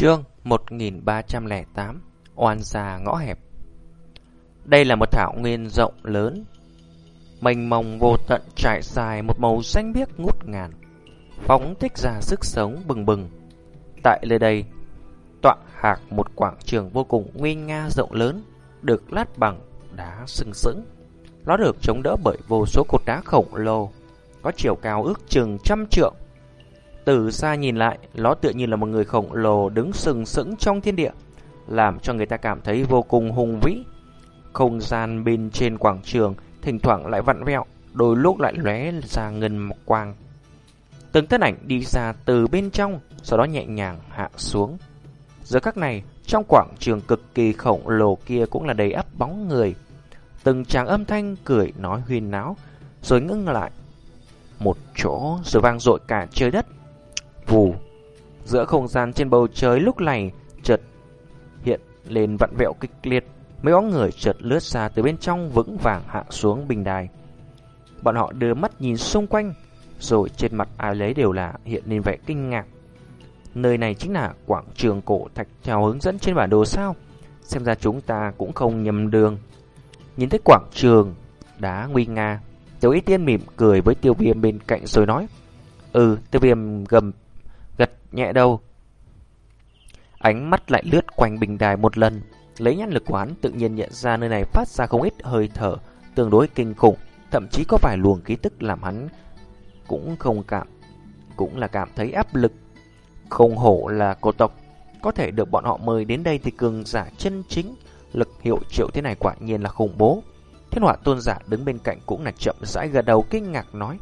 Chương 1308 Oan gia ngõ hẹp. Đây là một thảo nguyên rộng lớn. Mênh mông vô tận trải dài một màu xanh biếc ngút ngàn, Phóng thích ra sức sống bừng bừng. Tại nơi đây, Tọa hạc một quảng trường vô cùng nguy nga rộng lớn, Được lát bằng đá sừng sững. Nó được chống đỡ bởi vô số cột đá khổng lồ, Có chiều cao ước chừng trăm trượng từ xa nhìn lại, nó tựa như là một người khổng lồ đứng sừng sững trong thiên địa, làm cho người ta cảm thấy vô cùng hùng vĩ. Không gian bên trên quảng trường thỉnh thoảng lại vặn vẹo, đôi lúc lại lóe ra ngân mọc quang. Từng thân ảnh đi ra từ bên trong, sau đó nhẹ nhàng hạ xuống. Giờ các này, trong quảng trường cực kỳ khổng lồ kia cũng là đầy ắp bóng người. Từng tràng âm thanh cười nói huyên náo, rồi ngưng lại. Một chỗ rồi vang dội cả trời đất. Vù, giữa không gian trên bầu trời lúc này chợt hiện lên vặn vẹo kịch liệt, mấy bóng người chợt lướt ra từ bên trong vững vàng hạ xuống bình đài. Bọn họ đưa mắt nhìn xung quanh, rồi trên mặt ai lấy đều là hiện lên vẻ kinh ngạc. Nơi này chính là quảng trường cổ thạch theo hướng dẫn trên bản đồ sao? Xem ra chúng ta cũng không nhầm đường. Nhìn thấy quảng trường đá nguy nga, Tiểu Y Tiên mỉm cười với Tiêu Viêm bên cạnh rồi nói: "Ừ, Tiêu Viêm gầm gật nhẹ đầu. Ánh mắt lại lướt quanh bình đài một lần, lấy nhãn lực quán tự nhiên nhận ra nơi này phát ra không ít hơi thở tương đối kinh khủng, thậm chí có vài luồng khí tức làm hắn cũng không cảm, cũng là cảm thấy áp lực. Không hổ là cổ tộc, có thể được bọn họ mời đến đây thì cường giả chân chính, lực hiệu triệu thế này quả nhiên là khủng bố. Thiên họa tôn giả đứng bên cạnh cũng là chậm rãi gật đầu kinh ngạc nói.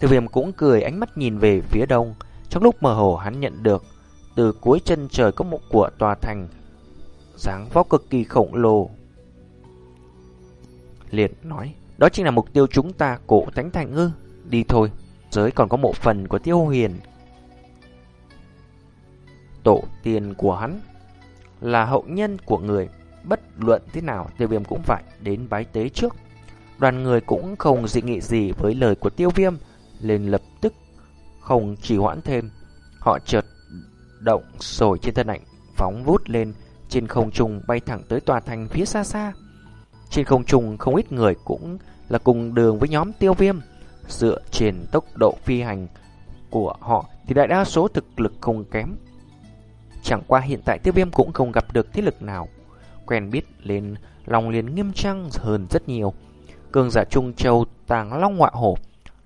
Tiêu viêm cũng cười ánh mắt nhìn về phía đông, trong lúc mơ hồ hắn nhận được từ cuối chân trời có một của tòa thành dáng vóc cực kỳ khổng lồ. Liệt nói, đó chính là mục tiêu chúng ta cổ thánh thành ư. Đi thôi, giới còn có một phần của tiêu huyền. Tổ tiên của hắn là hậu nhân của người, bất luận thế nào tiêu viêm cũng phải đến bái tế trước. Đoàn người cũng không dị nghị gì với lời của tiêu viêm, lên lập không trì hoãn thêm, họ chợt động rồi trên thân ảnh phóng vút lên trên không trung bay thẳng tới tòa thành phía xa xa. Trên không trung không ít người cũng là cùng đường với nhóm tiêu viêm. Dựa trên tốc độ phi hành của họ thì đại đa số thực lực không kém. Chẳng qua hiện tại tiêu viêm cũng không gặp được thế lực nào. Quen biết lên lòng liền nghiêm trang hơn rất nhiều. Cường giả Trung Châu tàng long ngoại hổ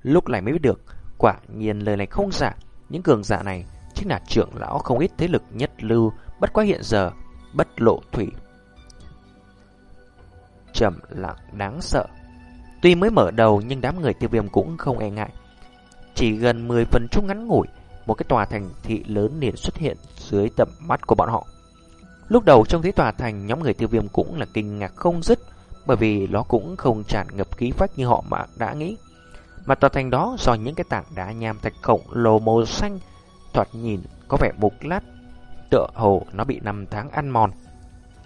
lúc này mới biết được Quả nhiên lời này không giả, những cường giả này chính là trưởng lão không ít thế lực nhất lưu, bất quá hiện giờ, bất lộ thủy. Trầm lặng đáng sợ. Tuy mới mở đầu nhưng đám người tiêu viêm cũng không e ngại. Chỉ gần 10 phần chung ngắn ngủi, một cái tòa thành thị lớn liền xuất hiện dưới tầm mắt của bọn họ. Lúc đầu trong thấy tòa thành, nhóm người tiêu viêm cũng là kinh ngạc không dứt, bởi vì nó cũng không tràn ngập khí phách như họ mà đã nghĩ. Mà tòa thành đó do những cái tảng đá nham thạch khổng lồ màu xanh thoạt nhìn có vẻ mục lát, tựa hồ nó bị năm tháng ăn mòn.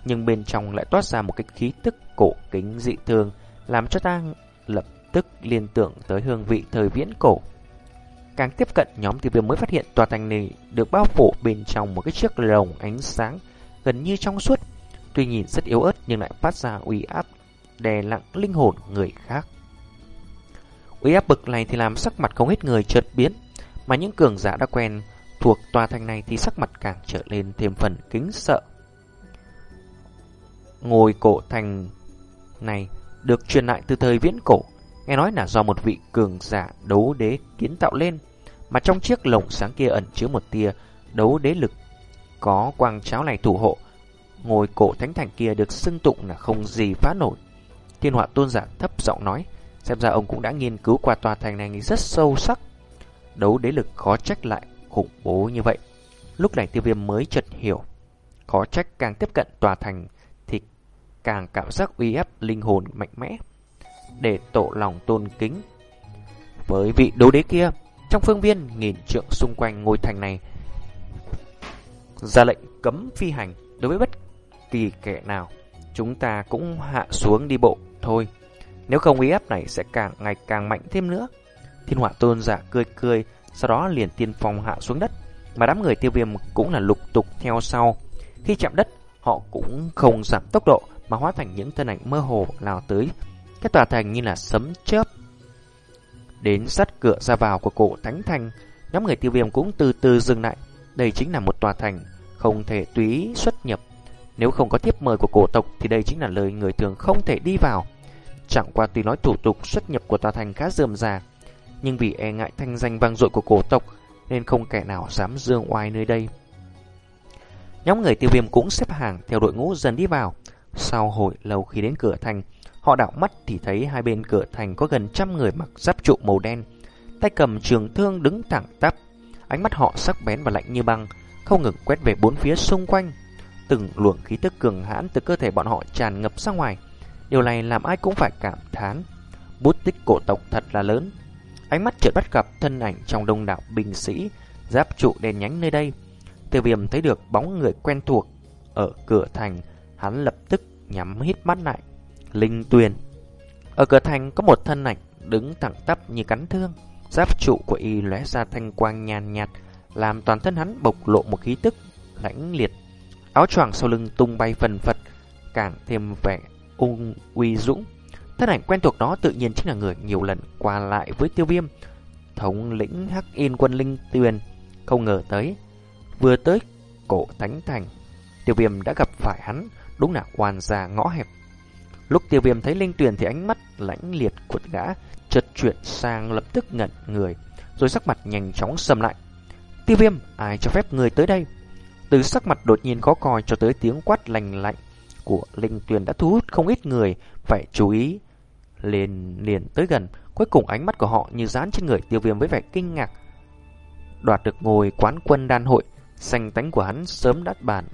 Nhưng bên trong lại toát ra một cái khí tức cổ kính dị thường, làm cho ta lập tức liên tưởng tới hương vị thời viễn cổ. Càng tiếp cận nhóm tiêu viêm mới phát hiện tòa thành này được bao phủ bên trong một cái chiếc lồng ánh sáng gần như trong suốt. Tuy nhìn rất yếu ớt nhưng lại phát ra uy áp đè lặng linh hồn người khác. Uy áp bực này thì làm sắc mặt không ít người chợt biến, mà những cường giả đã quen thuộc tòa thành này thì sắc mặt càng trở lên thêm phần kính sợ. Ngôi cổ thành này được truyền lại từ thời viễn cổ, nghe nói là do một vị cường giả đấu đế kiến tạo lên, mà trong chiếc lồng sáng kia ẩn chứa một tia đấu đế lực. Có quang cháo này thủ hộ, ngôi cổ thánh thành kia được xưng tụng là không gì phá nổi. Thiên họa tôn giả thấp giọng nói, Xem ra ông cũng đã nghiên cứu qua tòa thành này rất sâu sắc. Đấu đế lực khó trách lại khủng bố như vậy. Lúc này tiêu viêm mới chợt hiểu. Khó trách càng tiếp cận tòa thành thì càng cảm giác uy áp linh hồn mạnh mẽ. Để tổ lòng tôn kính. Với vị đấu đế kia, trong phương viên nghìn trượng xung quanh ngôi thành này ra lệnh cấm phi hành đối với bất kỳ kẻ nào. Chúng ta cũng hạ xuống đi bộ thôi. Nếu không uy áp này sẽ càng ngày càng mạnh thêm nữa. Thiên họa tôn giả cười cười, sau đó liền tiên phong hạ xuống đất. mà đám người tiêu viêm cũng là lục tục theo sau. Khi chạm đất, họ cũng không giảm tốc độ mà hóa thành những thân ảnh mơ hồ lao tới. Cái tòa thành như là sấm chớp. Đến sát cửa ra vào của cổ thánh thành, nhóm người tiêu viêm cũng từ từ dừng lại. Đây chính là một tòa thành, không thể tùy xuất nhập. Nếu không có tiếp mời của cổ tộc thì đây chính là lời người thường không thể đi vào. Chẳng qua tuy nói thủ tục xuất nhập của tòa thành khá dườm già, nhưng vì e ngại thanh danh vang dội của cổ tộc nên không kẻ nào dám dương oai nơi đây. Nhóm người tiêu viêm cũng xếp hàng theo đội ngũ dần đi vào. Sau hồi lâu khi đến cửa thành, họ đảo mắt thì thấy hai bên cửa thành có gần trăm người mặc giáp trụ màu đen, tay cầm trường thương đứng thẳng tắp. Ánh mắt họ sắc bén và lạnh như băng, không ngừng quét về bốn phía xung quanh. Từng luồng khí tức cường hãn từ cơ thể bọn họ tràn ngập ra ngoài. Điều này làm ai cũng phải cảm thán. Bút tích cổ tộc thật là lớn. Ánh mắt chợt bắt gặp thân ảnh trong đông đảo binh sĩ, giáp trụ đèn nhánh nơi đây. Tiêu viêm thấy được bóng người quen thuộc ở cửa thành, hắn lập tức nhắm hít mắt lại. Linh Tuyền Ở cửa thành có một thân ảnh đứng thẳng tắp như cắn thương. Giáp trụ của y lóe ra thanh quang nhàn nhạt, làm toàn thân hắn bộc lộ một khí tức lãnh liệt. Áo choàng sau lưng tung bay phần phật, càng thêm vẻ ung uy dũng. Thân ảnh quen thuộc đó tự nhiên chính là người nhiều lần qua lại với tiêu viêm. Thống lĩnh Hắc Yên quân Linh Tuyền không ngờ tới. Vừa tới cổ thánh thành, tiêu viêm đã gặp phải hắn, đúng là hoàn già ngõ hẹp. Lúc tiêu viêm thấy Linh Tuyền thì ánh mắt lãnh liệt của gã chợt chuyển sang lập tức ngẩn người, rồi sắc mặt nhanh chóng sầm lại. Tiêu viêm, ai cho phép người tới đây? Từ sắc mặt đột nhiên khó coi cho tới tiếng quát lành lạnh của Linh Tuyền đã thu hút không ít người phải chú ý. Lên liền tới gần, cuối cùng ánh mắt của họ như dán trên người tiêu viêm với vẻ kinh ngạc. Đoạt được ngồi quán quân đan hội, xanh tánh của hắn sớm đắt bàn,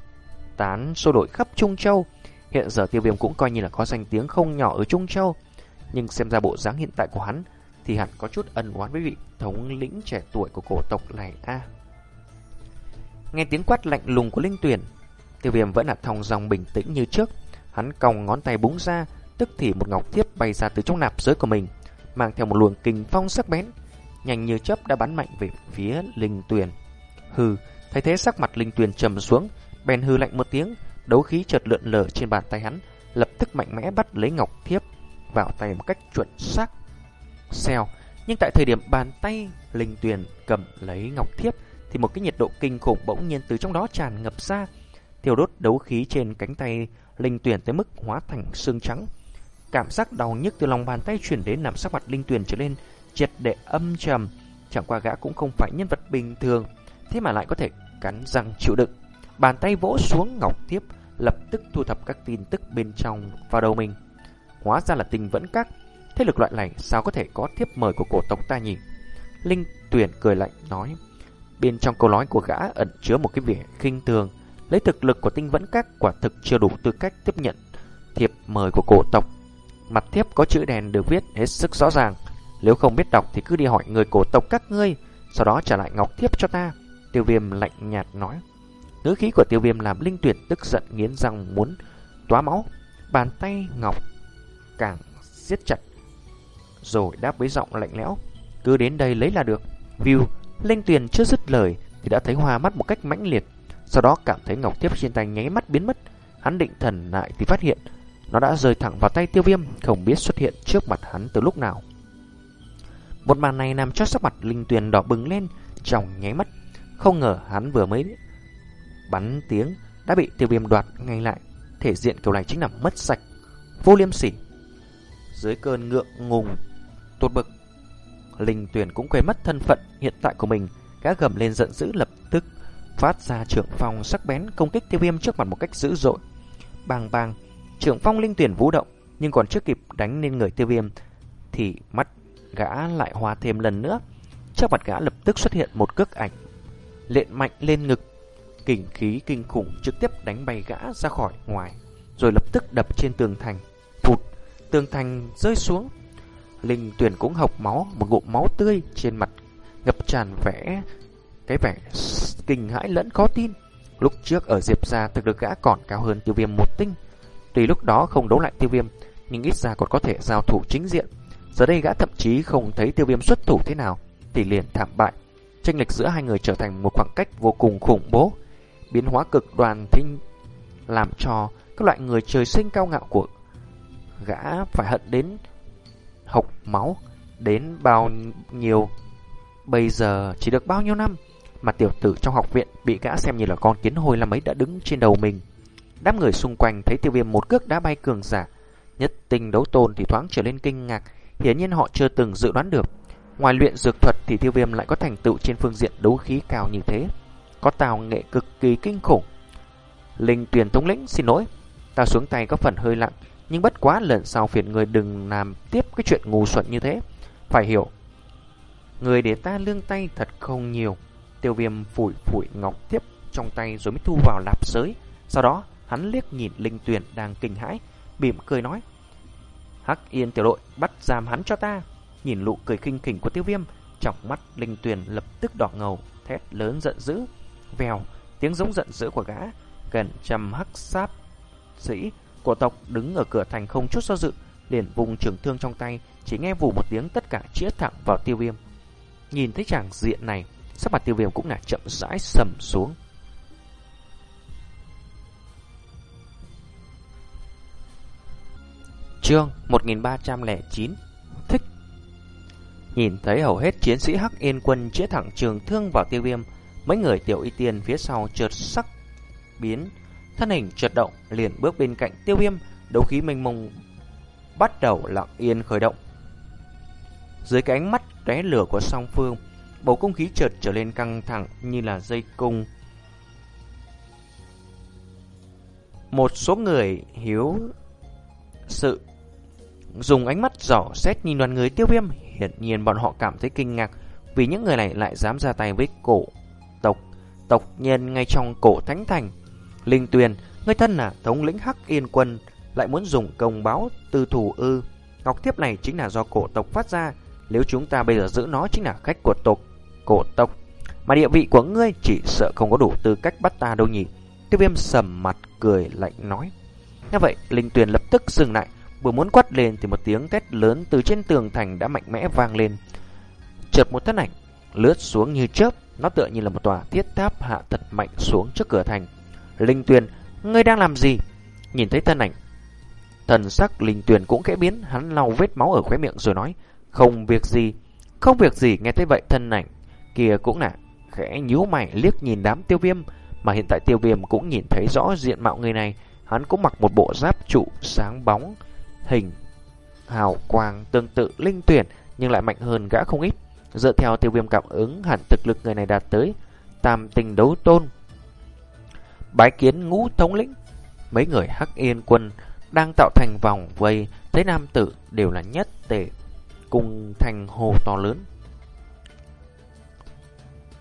tán xô đổi khắp Trung Châu. Hiện giờ tiêu viêm cũng coi như là có danh tiếng không nhỏ ở Trung Châu. Nhưng xem ra bộ dáng hiện tại của hắn thì hẳn có chút ân oán với vị thống lĩnh trẻ tuổi của cổ tộc này a. Nghe tiếng quát lạnh lùng của Linh Tuyển, tiêu viêm vẫn là thong dòng bình tĩnh như trước. Hắn còng ngón tay búng ra, tức thì một ngọc thiếp bay ra từ trong nạp giới của mình, mang theo một luồng kinh phong sắc bén, nhanh như chớp đã bắn mạnh về phía Linh Tuyền. Hừ, thấy thế sắc mặt Linh Tuyền trầm xuống, bèn hư lạnh một tiếng, đấu khí chợt lượn lờ trên bàn tay hắn, lập tức mạnh mẽ bắt lấy ngọc thiếp vào tay một cách chuẩn xác. Xèo, nhưng tại thời điểm bàn tay Linh Tuyền cầm lấy ngọc thiếp thì một cái nhiệt độ kinh khủng bỗng nhiên từ trong đó tràn ngập ra, thiêu đốt đấu khí trên cánh tay Linh Tuyền tới mức hóa thành xương trắng. Cảm giác đau nhức từ lòng bàn tay chuyển đến làm sắc mặt Linh Tuyền trở lên triệt để âm trầm, chẳng qua gã cũng không phải nhân vật bình thường, thế mà lại có thể cắn răng chịu đựng. Bàn tay vỗ xuống ngọc tiếp, lập tức thu thập các tin tức bên trong vào đầu mình. Hóa ra là tình vẫn các, thế lực loại này sao có thể có thiếp mời của cổ tộc ta nhỉ? Linh Tuyền cười lạnh nói, bên trong câu nói của gã ẩn chứa một cái vẻ khinh thường, lấy thực lực của tinh vẫn các quả thực chưa đủ tư cách tiếp nhận thiệp mời của cổ tộc. Mặt thiếp có chữ đèn được viết hết sức rõ ràng, nếu không biết đọc thì cứ đi hỏi người cổ tộc các ngươi, sau đó trả lại ngọc thiếp cho ta. Tiêu viêm lạnh nhạt nói. Ngữ khí của tiêu viêm làm linh tuyển tức giận nghiến răng muốn tóa máu. Bàn tay ngọc càng siết chặt. Rồi đáp với giọng lạnh lẽo. Cứ đến đây lấy là được. View, linh tuyển chưa dứt lời thì đã thấy hoa mắt một cách mãnh liệt. Sau đó cảm thấy ngọc thiếp trên tay nháy mắt biến mất. Hắn định thần lại thì phát hiện nó đã rơi thẳng vào tay tiêu viêm, không biết xuất hiện trước mặt hắn từ lúc nào. Một màn này làm cho sắc mặt Linh Tuyền đỏ bừng lên trong nháy mắt. Không ngờ hắn vừa mới bắn tiếng đã bị tiêu viêm đoạt ngay lại. Thể diện kiểu này chính là mất sạch, vô liêm sỉ. Dưới cơn ngượng ngùng, tột bực, Linh Tuyền cũng quên mất thân phận hiện tại của mình. Gã gầm lên giận dữ lập tức phát ra trưởng phong sắc bén công kích tiêu viêm trước mặt một cách dữ dội. Bang bang, trưởng phong Linh tuyển vũ động, nhưng còn chưa kịp đánh lên người tiêu viêm thì mắt gã lại hòa thêm lần nữa. Trước mặt gã lập tức xuất hiện một cước ảnh. Lện mạnh lên ngực, kình khí kinh khủng trực tiếp đánh bay gã ra khỏi ngoài, rồi lập tức đập trên tường thành. Phụt, tường thành rơi xuống. Linh tuyển cũng hộc máu, một ngụm máu tươi trên mặt ngập tràn vẻ cái vẻ kinh hãi lẫn khó tin. Lúc trước ở Diệp gia thực lực gã còn cao hơn tiêu viêm một tinh. Tuy lúc đó không đấu lại tiêu viêm, nhưng ít ra còn có thể giao thủ chính diện. Giờ đây gã thậm chí không thấy tiêu viêm xuất thủ thế nào Thì liền thảm bại tranh lệch giữa hai người trở thành một khoảng cách vô cùng khủng bố. Biến hóa cực đoan thinh làm cho các loại người trời sinh cao ngạo của gã phải hận đến hộc máu, đến bao nhiêu. Bây giờ chỉ được bao nhiêu năm mà tiểu tử trong học viện bị gã xem như là con kiến hôi làm ấy đã đứng trên đầu mình. Đám người xung quanh thấy tiêu viêm một cước đá bay cường giả, nhất tình đấu tôn thì thoáng trở lên kinh ngạc, hiển nhiên họ chưa từng dự đoán được. Ngoài luyện dược thuật thì tiêu viêm lại có thành tựu trên phương diện đấu khí cao như thế. Có tào nghệ cực kỳ kinh khủng. Linh tuyển thống lĩnh xin lỗi, ta xuống tay có phần hơi lặng, nhưng bất quá lần sau phiền người đừng làm tiếp cái chuyện ngu xuẩn như thế. Phải hiểu, người để ta lương tay thật không nhiều. Tiêu viêm phủi phủi ngọc tiếp trong tay rồi mới thu vào lạp giới. Sau đó, hắn liếc nhìn Linh Tuyền đang kinh hãi, bỉm cười nói. Hắc Yên tiểu đội bắt giam hắn cho ta. Nhìn nụ cười khinh khỉnh của tiêu viêm, trong mắt Linh Tuyền lập tức đỏ ngầu, thét lớn giận dữ. Vèo, tiếng giống giận dữ của gã, gần trăm hắc sáp sĩ của tộc đứng ở cửa thành không chút do dự, liền vùng trường thương trong tay, chỉ nghe vù một tiếng tất cả chĩa thẳng vào tiêu viêm. Nhìn thấy chàng diện này, sắc mặt tiêu viêm cũng là chậm rãi sầm xuống. Chương 1309 Thích Nhìn thấy hầu hết chiến sĩ Hắc Yên quân chĩa thẳng trường thương vào tiêu viêm, mấy người tiểu y tiên phía sau chợt sắc biến, thân hình chợt động, liền bước bên cạnh tiêu viêm, đấu khí mênh mông bắt đầu lặng yên khởi động. Dưới cái ánh mắt tóe lửa của song phương, bầu không khí chợt trở lên căng thẳng như là dây cung. Một số người hiếu sự dùng ánh mắt giỏ xét nhìn đoàn người tiêu viêm, hiển nhiên bọn họ cảm thấy kinh ngạc vì những người này lại dám ra tay với cổ tộc tộc nhân ngay trong cổ thánh thành. Linh Tuyền, người thân là thống lĩnh Hắc Yên quân, lại muốn dùng công báo tư thủ ư. Ngọc thiếp này chính là do cổ tộc phát ra, nếu chúng ta bây giờ giữ nó chính là khách của tộc cổ tộc. Mà địa vị của ngươi chỉ sợ không có đủ tư cách bắt ta đâu nhỉ. Tiêu viêm sầm mặt cười lạnh nói. nghe vậy, Linh Tuyền lập tức dừng lại, vừa muốn quát lên thì một tiếng thét lớn từ trên tường thành đã mạnh mẽ vang lên. Chợt một thân ảnh lướt xuống như chớp, nó tựa như là một tòa thiết tháp hạ thật mạnh xuống trước cửa thành. Linh Tuyền, ngươi đang làm gì? Nhìn thấy thân ảnh, thần sắc Linh Tuyền cũng khẽ biến, hắn lau vết máu ở khóe miệng rồi nói, không việc gì, không việc gì. Nghe thấy vậy thân ảnh kia cũng là khẽ nhíu mày liếc nhìn đám tiêu viêm, mà hiện tại tiêu viêm cũng nhìn thấy rõ diện mạo người này, hắn cũng mặc một bộ giáp trụ sáng bóng, hình hào quang tương tự linh tuyển nhưng lại mạnh hơn gã không ít. Dựa theo tiêu viêm cảm ứng hẳn thực lực người này đạt tới tam tình đấu tôn. Bái kiến ngũ thống lĩnh, mấy người hắc yên quân đang tạo thành vòng vây, thấy nam tử đều là nhất tề, cùng thành hồ to lớn.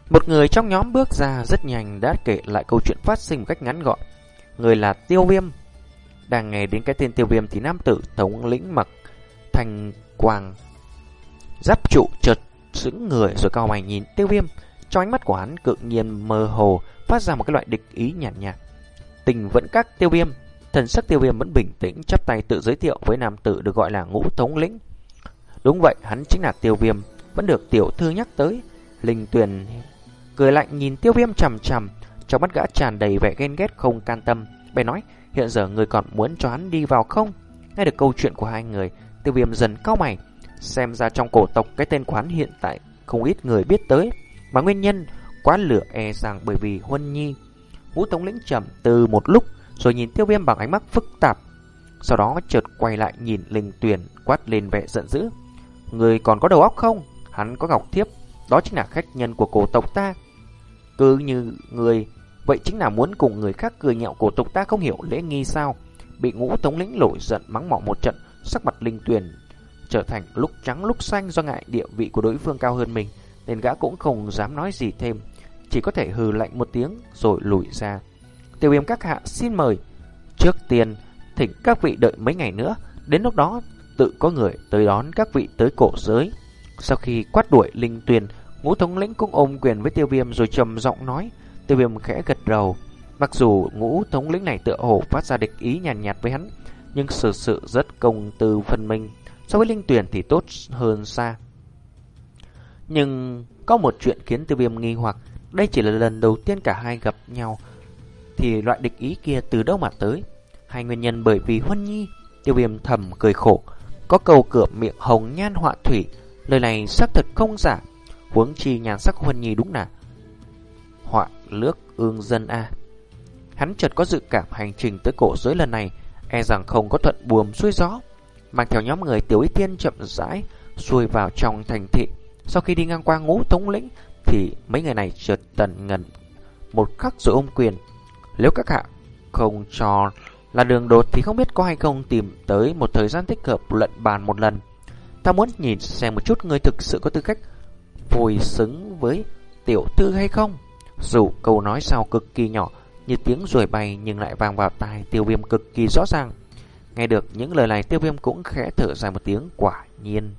Một người trong nhóm bước ra rất nhanh đã kể lại câu chuyện phát sinh một cách ngắn gọn. Người là tiêu viêm, đang nghe đến cái tên tiêu viêm thì nam tử thống lĩnh mặc thành quang giáp trụ chợt sững người rồi cao mày nhìn tiêu viêm. Trong ánh mắt của hắn cự nhiên mơ hồ phát ra một cái loại địch ý nhàn nhạt, nhạt. Tình vẫn các tiêu viêm, thần sắc tiêu viêm vẫn bình tĩnh chắp tay tự giới thiệu với nam tử được gọi là ngũ thống lĩnh. Đúng vậy, hắn chính là tiêu viêm, vẫn được tiểu thư nhắc tới. Linh tuyền cười lạnh nhìn tiêu viêm chầm chầm, trong mắt gã tràn đầy vẻ ghen ghét không can tâm. bè nói, Hiện giờ người còn muốn cho hắn đi vào không? Nghe được câu chuyện của hai người, tiêu viêm dần cao mày. Xem ra trong cổ tộc cái tên quán hiện tại không ít người biết tới. Mà nguyên nhân quá lửa e rằng bởi vì Huân Nhi. Vũ Tống lĩnh trầm từ một lúc rồi nhìn tiêu viêm bằng ánh mắt phức tạp. Sau đó chợt quay lại nhìn linh tuyển quát lên vẻ giận dữ. Người còn có đầu óc không? Hắn có ngọc thiếp. Đó chính là khách nhân của cổ tộc ta. Cứ như người. Vậy chính là muốn cùng người khác cười nhạo cổ tộc ta không hiểu lễ nghi sao? Bị ngũ thống lĩnh nổi giận mắng mỏ một trận, Sắc mặt linh tuyền Trở thành lúc trắng lúc xanh do ngại địa vị của đối phương cao hơn mình, Nên gã cũng không dám nói gì thêm. Chỉ có thể hừ lạnh một tiếng rồi lùi ra. Tiêu viêm các hạ xin mời. Trước tiên, thỉnh các vị đợi mấy ngày nữa. Đến lúc đó, tự có người tới đón các vị tới cổ giới. Sau khi quát đuổi linh tuyền Ngũ thống lĩnh cũng ôm quyền với tiêu viêm rồi trầm giọng nói Tiêu viêm khẽ gật đầu. Mặc dù ngũ thống lĩnh này tựa hồ phát ra địch ý nhàn nhạt, nhạt với hắn, nhưng sự sự rất công từ phần mình. So với linh tuyển thì tốt hơn xa. Nhưng Có một chuyện khiến tiêu viêm nghi hoặc, đây chỉ là lần đầu tiên cả hai gặp nhau, thì loại địch ý kia từ đâu mà tới? Hai nguyên nhân bởi vì Huân Nhi, tiêu viêm thầm cười khổ, có câu cửa miệng hồng nhan họa thủy, lời này xác thật không giả, huống chi nhàn sắc Huân Nhi đúng là họa lước ương dân A. Hắn chợt có dự cảm hành trình tới cổ giới lần này, e rằng không có thuận buồm xuôi gió, mang theo nhóm người tiểu ý tiên chậm rãi xuôi vào trong thành thị. Sau khi đi ngang qua ngũ thống lĩnh, thì mấy người này chợt tần ngần một khắc rồi ôm quyền. Nếu các hạ không cho là đường đột thì không biết có hay không tìm tới một thời gian thích hợp luận bàn một lần. Ta muốn nhìn xem một chút người thực sự có tư cách phùi xứng với tiểu thư hay không. Dù câu nói sau cực kỳ nhỏ như tiếng ruồi bay nhưng lại vang vào tai tiêu viêm cực kỳ rõ ràng. Nghe được những lời này tiêu viêm cũng khẽ thở dài một tiếng quả nhiên.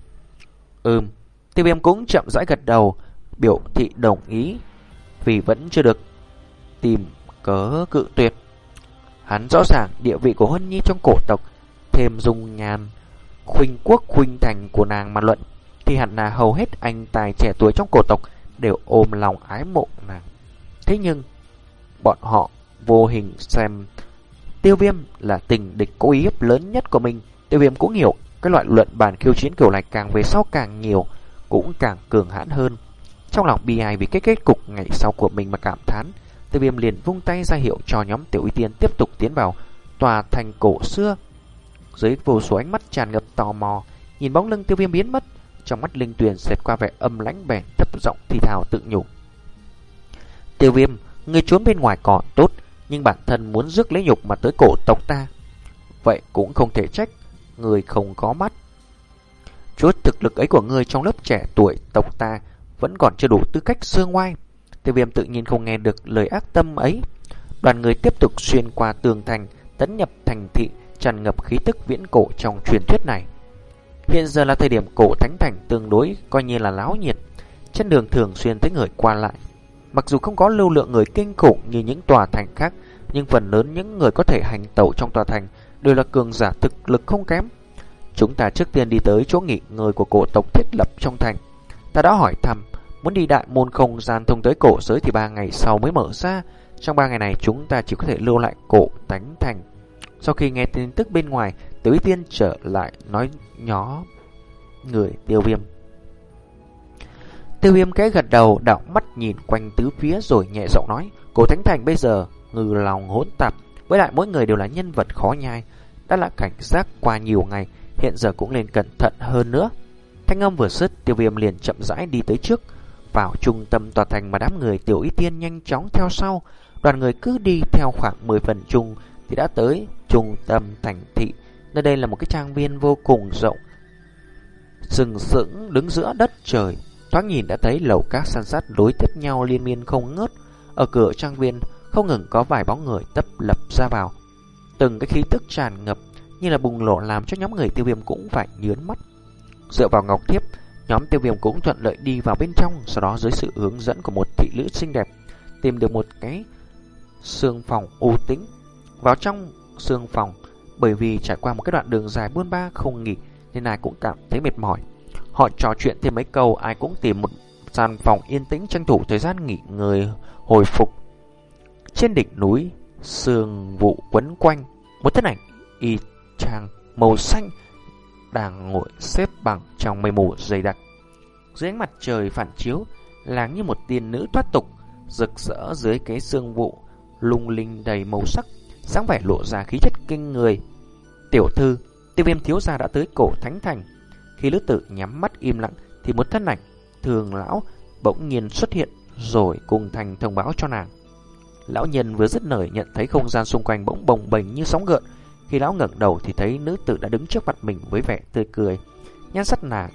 Ừm, tiêu viêm cũng chậm rãi gật đầu, biểu thị đồng ý vì vẫn chưa được tìm cớ cự tuyệt. Hắn rõ ràng địa vị của Hân Nhi trong cổ tộc thêm dung nhàn khuynh quốc khuynh thành của nàng mà luận thì hẳn là hầu hết anh tài trẻ tuổi trong cổ tộc đều ôm lòng ái mộ nàng. Thế nhưng, bọn họ vô hình xem tiêu viêm là tình địch cố ý hiếp lớn nhất của mình. Tiêu viêm cũng hiểu cái loại luận bàn khiêu chiến kiểu này càng về sau càng nhiều, cũng càng cường hãn hơn. Trong lòng bi ai vì cái kết cục ngày sau của mình mà cảm thán, tiêu viêm liền vung tay ra hiệu cho nhóm tiểu uy tiên tiếp tục tiến vào tòa thành cổ xưa. Dưới vô số ánh mắt tràn ngập tò mò, nhìn bóng lưng tiêu viêm biến mất, trong mắt linh tuyền xẹt qua vẻ âm lãnh bèn thấp giọng thì thào tự nhủ. Tiêu viêm, người trốn bên ngoài còn tốt, nhưng bản thân muốn rước lấy nhục mà tới cổ tộc ta. Vậy cũng không thể trách, người không có mắt. Chút thực lực ấy của người trong lớp trẻ tuổi tộc ta vẫn còn chưa đủ tư cách xương ngoai. Tiêu viêm tự nhiên không nghe được lời ác tâm ấy. Đoàn người tiếp tục xuyên qua tường thành, tấn nhập thành thị, tràn ngập khí tức viễn cổ trong truyền thuyết này. Hiện giờ là thời điểm cổ thánh thành tương đối coi như là láo nhiệt, trên đường thường xuyên thấy người qua lại. Mặc dù không có lưu lượng người kinh khủng như những tòa thành khác, nhưng phần lớn những người có thể hành tẩu trong tòa thành đều là cường giả thực lực không kém. Chúng ta trước tiên đi tới chỗ nghỉ ngơi của cổ tộc thiết lập trong thành. Ta đã hỏi thăm, muốn đi đại môn không gian thông tới cổ giới thì ba ngày sau mới mở ra. Trong ba ngày này chúng ta chỉ có thể lưu lại cổ tánh thành. Sau khi nghe tin tức bên ngoài, Tứ Tiên trở lại nói nhỏ người tiêu viêm. Tiêu viêm cái gật đầu, đảo mắt nhìn quanh tứ phía rồi nhẹ giọng nói Cổ Thánh Thành bây giờ ngừ lòng hỗn tạp, Với lại mỗi người đều là nhân vật khó nhai, Đã là cảnh giác qua nhiều ngày, Hiện giờ cũng nên cẩn thận hơn nữa. Thanh âm vừa dứt, tiêu viêm liền chậm rãi đi tới trước, Vào trung tâm tòa thành mà đám người tiểu y tiên nhanh chóng theo sau. Đoàn người cứ đi theo khoảng 10 phần chung Thì đã tới trung tâm thành thị. Nơi đây là một cái trang viên vô cùng rộng Sừng sững đứng giữa đất trời Thoáng nhìn đã thấy lầu các san sát đối tiếp nhau liên miên không ngớt. Ở cửa trang viên không ngừng có vài bóng người tấp lập ra vào. Từng cái khí tức tràn ngập như là bùng nổ làm cho nhóm người tiêu viêm cũng phải nhướn mắt. Dựa vào ngọc thiếp, nhóm tiêu viêm cũng thuận lợi đi vào bên trong, sau đó dưới sự hướng dẫn của một thị nữ xinh đẹp, tìm được một cái xương phòng u tĩnh. Vào trong xương phòng, bởi vì trải qua một cái đoạn đường dài buôn ba không nghỉ nên ai cũng cảm thấy mệt mỏi. Họ trò chuyện thêm mấy câu, ai cũng tìm một gian phòng yên tĩnh tranh thủ thời gian nghỉ ngơi hồi phục. Trên đỉnh núi, sương vụ quấn quanh, một thân ảnh y chang màu xanh đang ngồi xếp bằng trong mây mù dày đặc. Dưới ánh mặt trời phản chiếu, láng như một tiên nữ thoát tục, rực rỡ dưới cái sương vụ, lung linh đầy màu sắc, sáng vẻ lộ ra khí chất kinh người. Tiểu thư, tiêu viêm thiếu gia đã tới cổ thánh thành, khi lữ tử nhắm mắt im lặng thì một thân ảnh thường lão bỗng nhiên xuất hiện rồi cùng thành thông báo cho nàng. Lão nhân vừa dứt lời nhận thấy không gian xung quanh bỗng bồng bềnh như sóng gợn. Khi lão ngẩng đầu thì thấy nữ tử đã đứng trước mặt mình với vẻ tươi cười. Nhan sắc nàng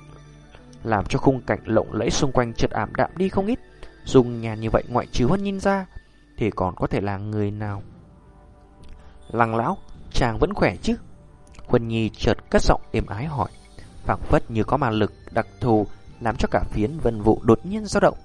làm cho khung cảnh lộng lẫy xung quanh chợt ảm đạm đi không ít. Dùng nhàn như vậy ngoại trừ huân nhìn ra thì còn có thể là người nào. Lăng lão, chàng vẫn khỏe chứ? Huân Nhi chợt cất giọng êm ái hỏi phảng phất như có ma lực đặc thù làm cho cả phiến vân vụ đột nhiên dao động.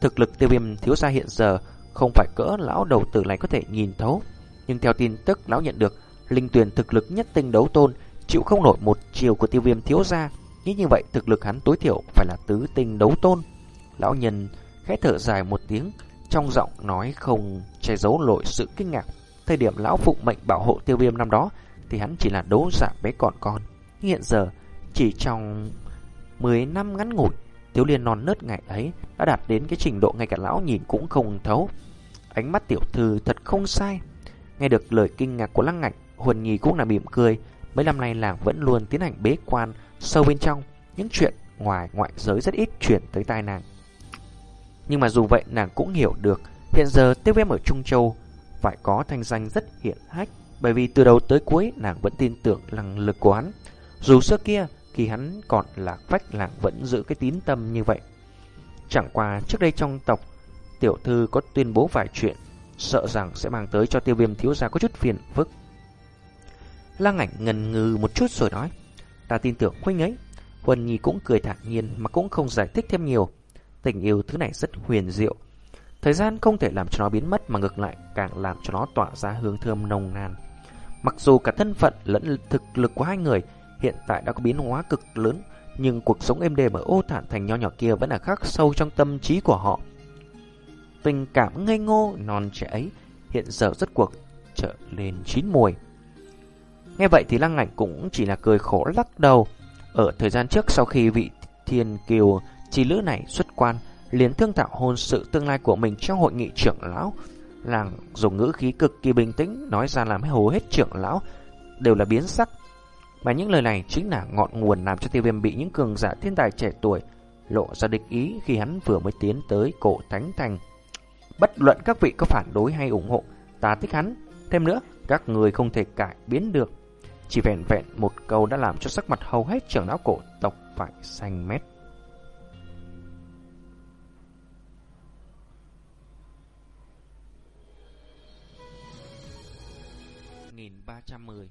Thực lực tiêu viêm thiếu gia hiện giờ không phải cỡ lão đầu tử này có thể nhìn thấu. Nhưng theo tin tức lão nhận được, linh tuyển thực lực nhất tinh đấu tôn chịu không nổi một chiều của tiêu viêm thiếu gia. Nghĩ như vậy thực lực hắn tối thiểu phải là tứ tinh đấu tôn. Lão nhân khẽ thở dài một tiếng, trong giọng nói không che giấu nổi sự kinh ngạc. Thời điểm lão phụng mệnh bảo hộ tiêu viêm năm đó thì hắn chỉ là đấu giả dạ bé còn con. Hiện giờ, chỉ trong 10 năm ngắn ngủi, Tiếu Liên non nớt ngày ấy đã đạt đến cái trình độ ngay cả lão nhìn cũng không thấu. Ánh mắt tiểu thư thật không sai. Nghe được lời kinh ngạc của Lăng Ngạnh, Huân Nhi cũng là mỉm cười. Mấy năm nay làng vẫn luôn tiến hành bế quan sâu bên trong, những chuyện ngoài ngoại giới rất ít chuyển tới tai nàng. Nhưng mà dù vậy nàng cũng hiểu được hiện giờ tiêu viêm ở Trung Châu phải có thanh danh rất hiển hách, bởi vì từ đầu tới cuối nàng vẫn tin tưởng năng lực của hắn. Dù xưa kia, khi hắn còn là vách nàng vẫn giữ cái tín tâm như vậy. Chẳng qua trước đây trong tộc, tiểu thư có tuyên bố vài chuyện, sợ rằng sẽ mang tới cho tiêu viêm thiếu gia có chút phiền phức. Lăng ảnh ngần ngừ một chút rồi nói, Ta tin tưởng huynh ấy Huân Nhi cũng cười thản nhiên mà cũng không giải thích thêm nhiều Tình yêu thứ này rất huyền diệu Thời gian không thể làm cho nó biến mất mà ngược lại càng làm cho nó tỏa ra hương thơm nồng nàn. Mặc dù cả thân phận lẫn thực lực của hai người hiện tại đã có biến hóa cực lớn, nhưng cuộc sống êm đềm ở ô thản thành nho nhỏ kia vẫn là khắc sâu trong tâm trí của họ. Tình cảm ngây ngô non trẻ ấy hiện giờ rất cuộc trở lên chín mùi. Nghe vậy thì Lăng Ảnh cũng chỉ là cười khổ lắc đầu. Ở thời gian trước sau khi vị thiên kiều chi lữ này xuất quan, liền thương thảo hôn sự tương lai của mình trong hội nghị trưởng lão. Làng dùng ngữ khí cực kỳ bình tĩnh nói ra làm hầu hết trưởng lão đều là biến sắc. Mà những lời này chính là ngọn nguồn làm cho tiêu viêm bị những cường giả thiên tài trẻ tuổi lộ ra địch ý khi hắn vừa mới tiến tới cổ thánh thành. Bất luận các vị có phản đối hay ủng hộ, ta thích hắn. Thêm nữa, các người không thể cải biến được. Chỉ vẹn vẹn một câu đã làm cho sắc mặt hầu hết trưởng lão cổ tộc phải xanh mét. 1310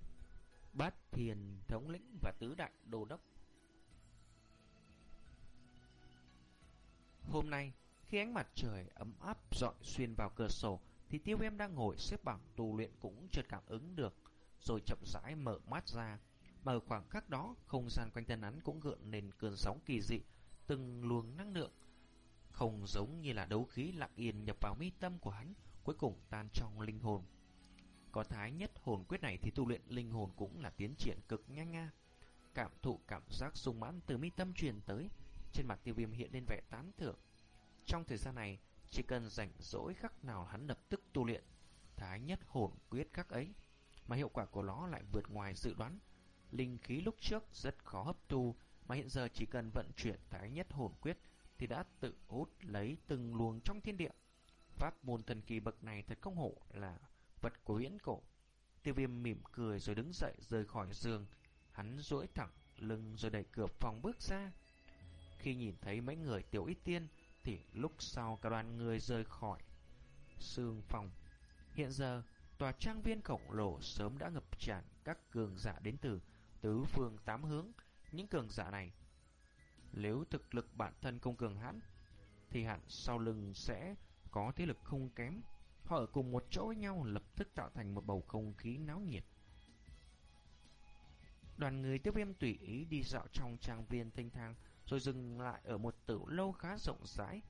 Bát Thiền Thống lĩnh và Tứ Đại Đô Đốc Hôm nay, khi ánh mặt trời ấm áp dọi xuyên vào cửa sổ, thì tiêu viêm đang ngồi xếp bằng tu luyện cũng chợt cảm ứng được, rồi chậm rãi mở mắt ra. Mà ở khoảng khắc đó, không gian quanh thân hắn cũng gợn lên cơn sóng kỳ dị, từng luồng năng lượng, không giống như là đấu khí lặng yên nhập vào mi tâm của hắn, cuối cùng tan trong linh hồn. Có thái nhất hồn quyết này thì tu luyện linh hồn cũng là tiến triển cực nhanh nga. Cảm thụ cảm giác sung mãn từ mi tâm truyền tới, trên mặt tiêu viêm hiện lên vẻ tán thưởng. Trong thời gian này, chỉ cần rảnh rỗi khắc nào hắn lập tức tu luyện thái nhất hồn quyết khắc ấy, mà hiệu quả của nó lại vượt ngoài dự đoán. Linh khí lúc trước rất khó hấp thu, mà hiện giờ chỉ cần vận chuyển thái nhất hồn quyết thì đã tự hút lấy từng luồng trong thiên địa. Pháp môn thần kỳ bậc này thật không hổ là vật của viễn cổ. Tiêu viêm mỉm cười rồi đứng dậy rời khỏi giường. Hắn duỗi thẳng lưng rồi đẩy cửa phòng bước ra. Khi nhìn thấy mấy người tiểu ít tiên thì lúc sau cả đoàn người rời khỏi sương phòng. Hiện giờ, tòa trang viên khổng lồ sớm đã ngập tràn các cường giả đến từ tứ phương tám hướng. Những cường giả này, nếu thực lực bản thân không cường hãn, thì hẳn sau lưng sẽ có thế lực không kém. Họ ở cùng một chỗ với nhau lập tức tạo thành một bầu không khí náo nhiệt. Đoàn người tiêu viêm tùy ý đi dạo trong trang viên thanh thang rồi dừng lại ở một tử lâu khá rộng rãi.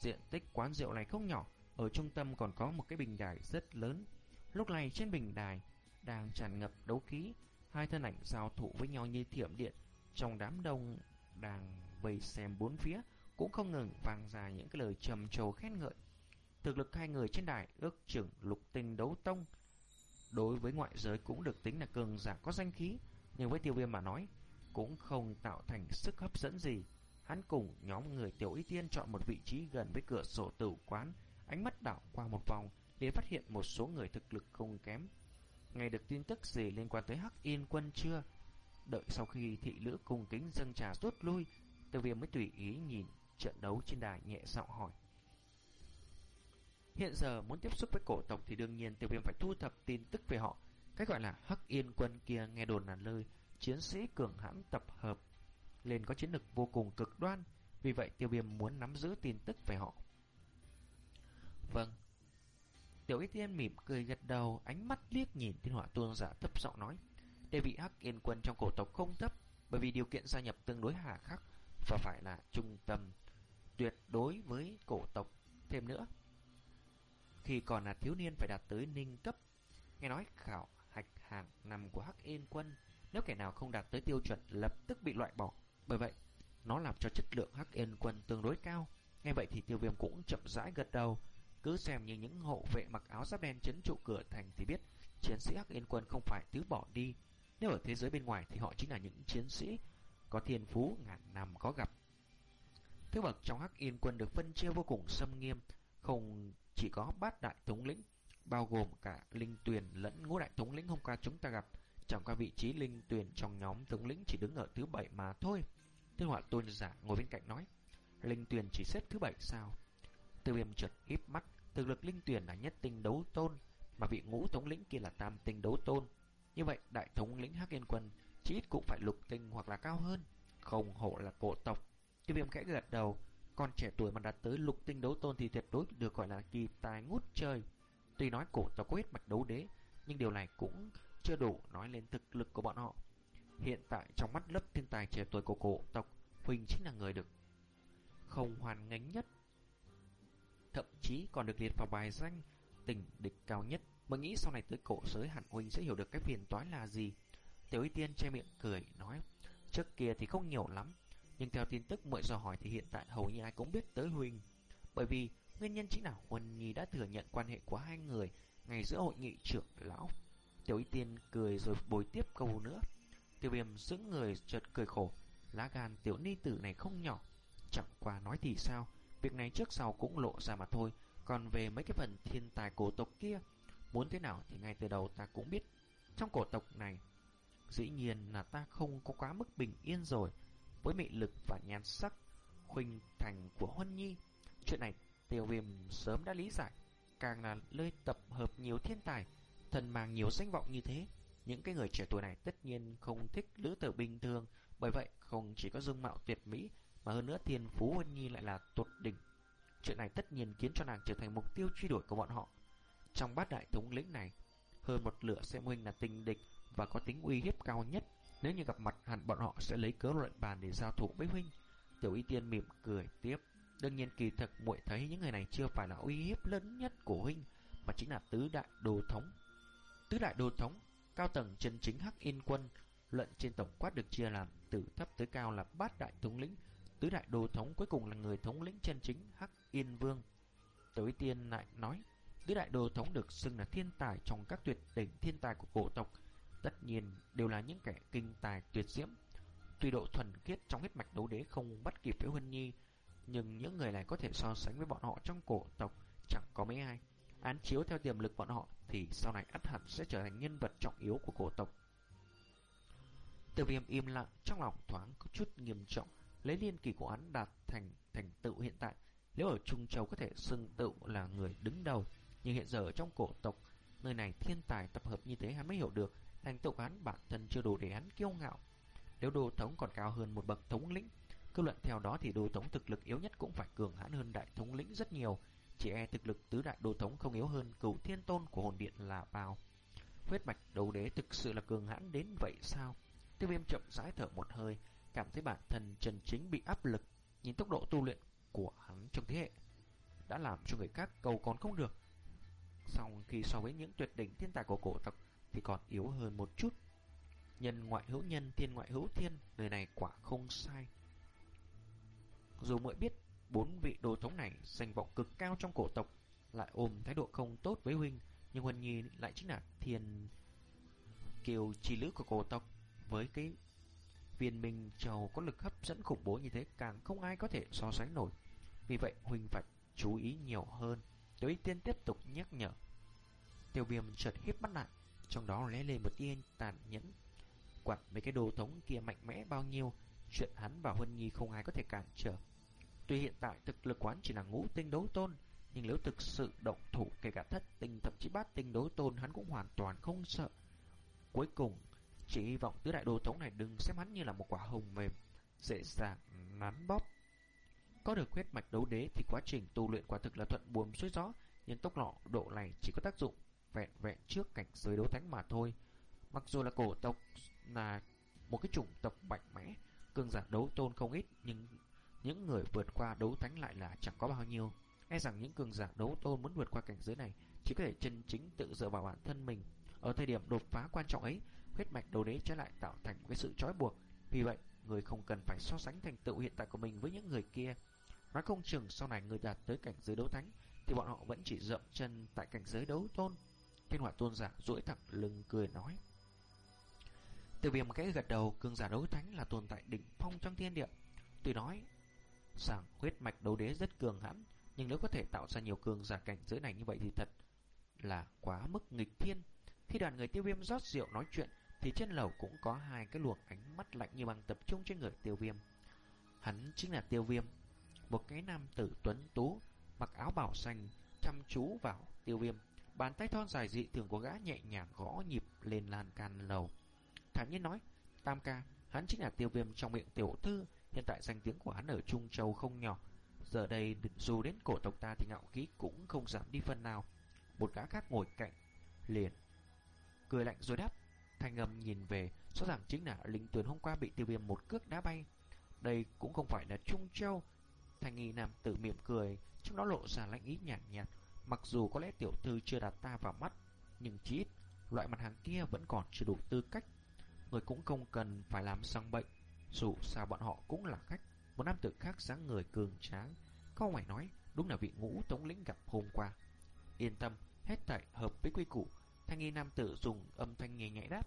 Diện tích quán rượu này không nhỏ, ở trung tâm còn có một cái bình đài rất lớn. Lúc này trên bình đài đang tràn ngập đấu khí, hai thân ảnh giao thủ với nhau như thiểm điện. Trong đám đông đang vây xem bốn phía cũng không ngừng vang ra những cái lời trầm trồ khen ngợi. Thực lực hai người trên đài ước chừng lục tinh đấu tông. Đối với ngoại giới cũng được tính là cường giả có danh khí, nhưng với tiêu viêm mà nói, cũng không tạo thành sức hấp dẫn gì. Hắn cùng nhóm người tiểu y tiên chọn một vị trí gần với cửa sổ tử quán, ánh mắt đảo qua một vòng, liền phát hiện một số người thực lực không kém. Ngày được tin tức gì liên quan tới Hắc Yên quân chưa? Đợi sau khi thị lữ cùng kính dâng trà rút lui, tiêu viêm mới tùy ý nhìn trận đấu trên đài nhẹ giọng hỏi. Hiện giờ muốn tiếp xúc với cổ tộc thì đương nhiên tiêu viêm phải thu thập tin tức về họ. Cách gọi là Hắc Yên quân kia nghe đồn là nơi chiến sĩ cường hãn tập hợp lên có chiến lược vô cùng cực đoan. Vì vậy tiêu viêm muốn nắm giữ tin tức về họ. Vâng. Tiểu ít Tiên mỉm cười gật đầu, ánh mắt liếc nhìn thiên hỏa tuôn giả thấp giọng nói. Địa vị Hắc Yên quân trong cổ tộc không thấp, bởi vì điều kiện gia nhập tương đối hà khắc và phải là trung tâm tuyệt đối với cổ tộc thêm nữa. Khi còn là thiếu niên phải đạt tới ninh cấp, nghe nói khảo hạch hạng nằm của Hắc Yên quân, nếu kẻ nào không đạt tới tiêu chuẩn lập tức bị loại bỏ. Bởi vậy, nó làm cho chất lượng Hắc Yên quân tương đối cao. Nghe vậy thì tiêu viêm cũng chậm rãi gật đầu, cứ xem như những hộ vệ mặc áo giáp đen chấn trụ cửa thành thì biết chiến sĩ Hắc Yên quân không phải thứ bỏ đi. Nếu ở thế giới bên ngoài thì họ chính là những chiến sĩ có thiên phú ngàn năm có gặp. Thứ bậc trong Hắc Yên quân được phân chia vô cùng xâm nghiêm, không chỉ có bát đại thống lĩnh, bao gồm cả linh tuyền lẫn ngũ đại thống lĩnh hôm qua chúng ta gặp. Trong các vị trí linh tuyền trong nhóm thống lĩnh chỉ đứng ở thứ bảy mà thôi. Thiên họa tôn giả ngồi bên cạnh nói, linh tuyền chỉ xếp thứ bảy sao? Tư viêm chợt híp mắt, thực lực linh tuyền là nhất tinh đấu tôn, mà vị ngũ thống lĩnh kia là tam tinh đấu tôn. Như vậy, đại thống lĩnh Hắc Yên quân chỉ ít cũng phải lục tinh hoặc là cao hơn. Không hổ là cổ tộc. Tiêu viêm khẽ gật đầu, con trẻ tuổi mà đạt tới lục tinh đấu tôn thì tuyệt đối được gọi là kỳ tài ngút trời. Tuy nói cổ tộc có huyết mạch đấu đế, nhưng điều này cũng chưa đủ nói lên thực lực của bọn họ. Hiện tại trong mắt lớp thiên tài trẻ tuổi của cổ tộc, Huỳnh chính là người được không hoàn ngánh nhất. Thậm chí còn được liệt vào bài danh tình địch cao nhất. Mới nghĩ sau này tới cổ giới hẳn Huỳnh sẽ hiểu được cái phiền toái là gì. Tiểu Y Tiên che miệng cười nói, trước kia thì không nhiều lắm, nhưng theo tin tức muội dò hỏi thì hiện tại hầu như ai cũng biết tới Huỳnh. Bởi vì nguyên nhân chính là Huân Nhi đã thừa nhận quan hệ của hai người ngày giữa hội nghị trưởng lão. Tiểu Y Tiên cười rồi bồi tiếp câu nữa. Tiêu viêm sững người chợt cười khổ, lá gan tiểu ni tử này không nhỏ. Chẳng qua nói thì sao, việc này trước sau cũng lộ ra mà thôi. Còn về mấy cái phần thiên tài cổ tộc kia, muốn thế nào thì ngay từ đầu ta cũng biết. Trong cổ tộc này, dĩ nhiên là ta không có quá mức bình yên rồi. Với mị lực và nhan sắc, khuynh thành của Huân Nhi. Chuyện này tiêu viêm sớm đã lý giải. Càng là nơi tập hợp nhiều thiên tài, thần mang nhiều danh vọng như thế. Những cái người trẻ tuổi này tất nhiên không thích lữ tử bình thường, bởi vậy không chỉ có dung mạo tuyệt mỹ, mà hơn nữa thiên phú Huân Nhi lại là tột đỉnh. Chuyện này tất nhiên khiến cho nàng trở thành mục tiêu truy đuổi của bọn họ. Trong bát đại thống lĩnh này, hơn một lửa xem huynh là tình địch và có tính uy hiếp cao nhất. Nếu như gặp mặt hẳn bọn họ sẽ lấy cớ luận bàn để giao thủ với huynh. Tiểu y tiên mỉm cười tiếp. Đương nhiên kỳ thực muội thấy những người này chưa phải là uy hiếp lớn nhất của huynh, mà chính là tứ đại đồ thống. Tứ đại đồ thống, cao tầng chân chính hắc yên quân, luận trên tổng quát được chia làm từ thấp tới cao là bát đại thống lĩnh, tứ đại đồ thống cuối cùng là người thống lĩnh chân chính hắc yên vương. Tiểu y tiên lại nói, tứ đại đồ thống được xưng là thiên tài trong các tuyệt đỉnh thiên tài của cổ tộc, tất nhiên đều là những kẻ kinh tài tuyệt diễm. Tuy độ thuần khiết trong huyết mạch đấu đế không bắt kịp với Huân Nhi, nhưng những người này có thể so sánh với bọn họ trong cổ tộc chẳng có mấy ai. Án chiếu theo tiềm lực bọn họ thì sau này ắt hẳn sẽ trở thành nhân vật trọng yếu của cổ tộc. Từ viêm im lặng trong lòng thoáng có chút nghiêm trọng, lấy liên kỳ của án đạt thành thành tựu hiện tại. Nếu ở Trung Châu có thể xưng tựu là người đứng đầu, nhưng hiện giờ trong cổ tộc, nơi này thiên tài tập hợp như thế hắn mới hiểu được thành tựu hắn bản thân chưa đủ để hắn kiêu ngạo. Nếu đô thống còn cao hơn một bậc thống lĩnh, cơ luận theo đó thì đô thống thực lực yếu nhất cũng phải cường hãn hơn đại thống lĩnh rất nhiều. Chỉ e thực lực tứ đại đô thống không yếu hơn cửu thiên tôn của hồn điện là bao. Huyết mạch đấu đế thực sự là cường hãn đến vậy sao? Tiêu viêm chậm rãi thở một hơi, cảm thấy bản thân trần chính bị áp lực. Nhìn tốc độ tu luyện của hắn trong thế hệ đã làm cho người khác cầu còn không được. Xong khi so với những tuyệt đỉnh thiên tài của cổ tộc thì còn yếu hơn một chút. Nhân ngoại hữu nhân, thiên ngoại hữu thiên, nơi này quả không sai. Dù mới biết bốn vị đồ thống này danh vọng cực cao trong cổ tộc, lại ôm thái độ không tốt với huynh, nhưng Huân Nhi lại chính là thiên kiều chi lữ của cổ tộc với cái viên minh châu có lực hấp dẫn khủng bố như thế càng không ai có thể so sánh nổi. Vì vậy huynh phải chú ý nhiều hơn. Tiểu y tiên tiếp tục nhắc nhở. Tiêu viêm chợt híp mắt lại, trong đó lóe lên một tia tàn nhẫn. Quạt mấy cái đồ thống kia mạnh mẽ bao nhiêu, chuyện hắn và Huân Nhi không ai có thể cản trở. Tuy hiện tại thực lực quán chỉ là ngũ tinh đấu tôn, nhưng nếu thực sự động thủ kể cả thất tinh thậm chí bát tinh đấu tôn hắn cũng hoàn toàn không sợ. Cuối cùng, chỉ hy vọng tứ đại đồ thống này đừng xem hắn như là một quả hồng mềm, dễ dàng nắn bóp. Có được huyết mạch đấu đế thì quá trình tu luyện quả thực là thuận buồm xuôi gió, nhưng tốc lọ độ này chỉ có tác dụng vẹn vẹn trước cảnh giới đấu thánh mà thôi. Mặc dù là cổ tộc là một cái chủng tộc mạnh mẽ, cường giả đấu tôn không ít, nhưng những người vượt qua đấu thánh lại là chẳng có bao nhiêu. E rằng những cường giả đấu tôn muốn vượt qua cảnh giới này chỉ có thể chân chính tự dựa vào bản thân mình. Ở thời điểm đột phá quan trọng ấy, huyết mạch đấu đế trái lại tạo thành một cái sự trói buộc. Vì vậy, người không cần phải so sánh thành tựu hiện tại của mình với những người kia. Nói không chừng sau này người đạt tới cảnh giới đấu thánh thì bọn họ vẫn chỉ dậm chân tại cảnh giới đấu tôn. Thiên hỏa tôn giả duỗi thẳng lưng cười nói. Từ việc một cái gật đầu, cường giả đấu thánh là tồn tại đỉnh phong trong thiên địa. Tuy nói rằng huyết mạch đấu đế rất cường hãn, nhưng nếu có thể tạo ra nhiều cường giả cảnh giới này như vậy thì thật là quá mức nghịch thiên. Khi đoàn người tiêu viêm rót rượu nói chuyện thì trên lầu cũng có hai cái luồng ánh mắt lạnh như băng tập trung trên người tiêu viêm. Hắn chính là tiêu viêm, một cái nam tử tuấn tú, mặc áo bảo xanh, chăm chú vào tiêu viêm. Bàn tay thon dài dị thường của gã nhẹ nhàng gõ nhịp lên lan can lầu. Thản nhiên nói, Tam ca, hắn chính là tiêu viêm trong miệng tiểu thư, hiện tại danh tiếng của hắn ở Trung Châu không nhỏ. Giờ đây dù đến cổ tộc ta thì ngạo khí cũng không giảm đi phần nào. Một gã khác ngồi cạnh, liền. Cười lạnh rồi đáp, thanh âm nhìn về, rõ ràng chính là linh tuyển hôm qua bị tiêu viêm một cước đá bay. Đây cũng không phải là Trung Châu. Thanh nghi nam tự miệng cười, trong đó lộ ra lãnh ý nhạt nhạt. Mặc dù có lẽ tiểu thư chưa đặt ta vào mắt, nhưng chí ít, loại mặt hàng kia vẫn còn chưa đủ tư cách. Người cũng không cần phải làm sang bệnh Dù sao bọn họ cũng là khách. Một nam tử khác dáng người cường tráng câu phải nói Đúng là vị ngũ tống lĩnh gặp hôm qua. Yên tâm Hết thảy hợp với quy củ Thanh nghi nam tử dùng âm thanh nhẹ nhẹ đáp.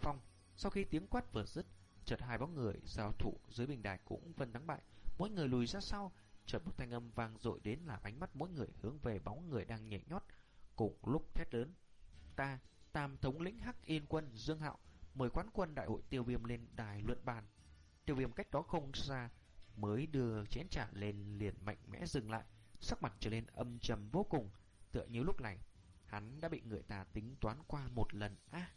Phong Sau khi tiếng quát vừa dứt Chợt hai bóng người giao thủ dưới bình đài cũng vân thắng bại. Mỗi người lùi ra sau Chợt một thanh âm vang dội đến làm ánh mắt mỗi người hướng về bóng người đang nhảy nhót Cùng lúc thét lớn Ta Tam thống lĩnh Hắc Yên quân Dương Hạo mời quán quân đại hội tiêu viêm lên đài luận bàn. Tiêu viêm cách đó không xa, mới đưa chén trà lên liền mạnh mẽ dừng lại, sắc mặt trở nên âm trầm vô cùng, tựa như lúc này, hắn đã bị người ta tính toán qua một lần. À,